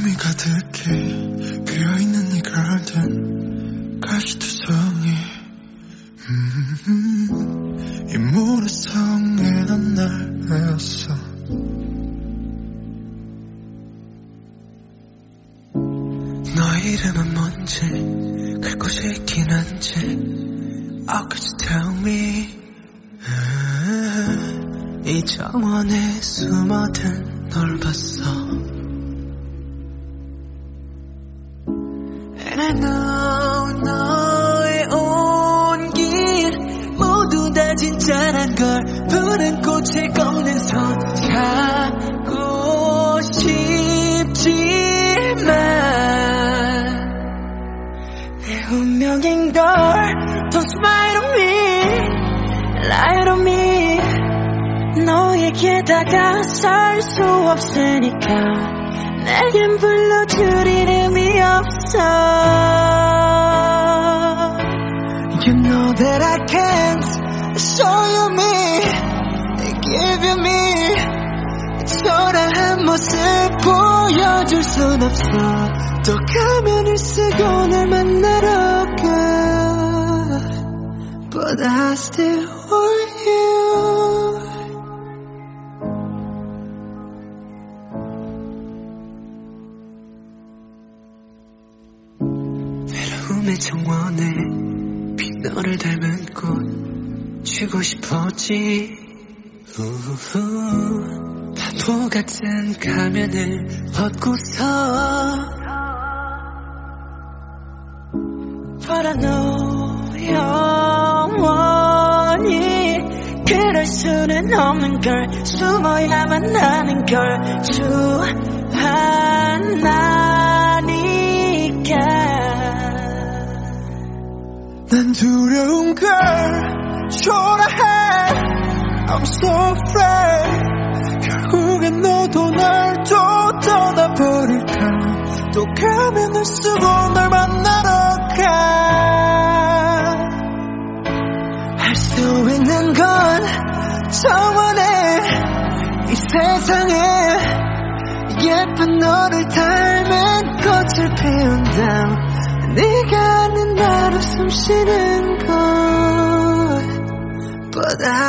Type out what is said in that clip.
숨이 가득해 비어있는 이 가든 가시투성이. 음, 이 모래성에 넌날 외웠어. 너 이름은 뭔지 갈 곳이 있긴 한지. Oh could you tell me? 음, 이 정원에 숨어든 널 봤어 잡고 싶지만 내 운명인 걸 Don't smile on me Lie on me 너에게 다가설 수 없으니까 내겐 불러줄 이름이 없어 You know that I can't show you me You me 초라한 모습 보여줄 순 없어. 또 가면을 쓰고 널 만나러 가. But I still want you. 외로움의 정원에 비 너를 닮은 꽃 주고 싶었지 우후 바보 같은 가면을 벗고서 But I know 영원히 그럴 수는 없는 걸 숨어야만 하는 걸 주 하나니까. 난 두려운 걸 초라해 I'm so afraid. 결국엔 너도 날 또 떠나버릴까? 또 가면을 쓰고 널 만나러 가 할 수 있는 건 정원에 이 세상에. 예쁜 너를 닮은 꽃을 피운다. 네가 아는 나로 숨 쉬는 곳 But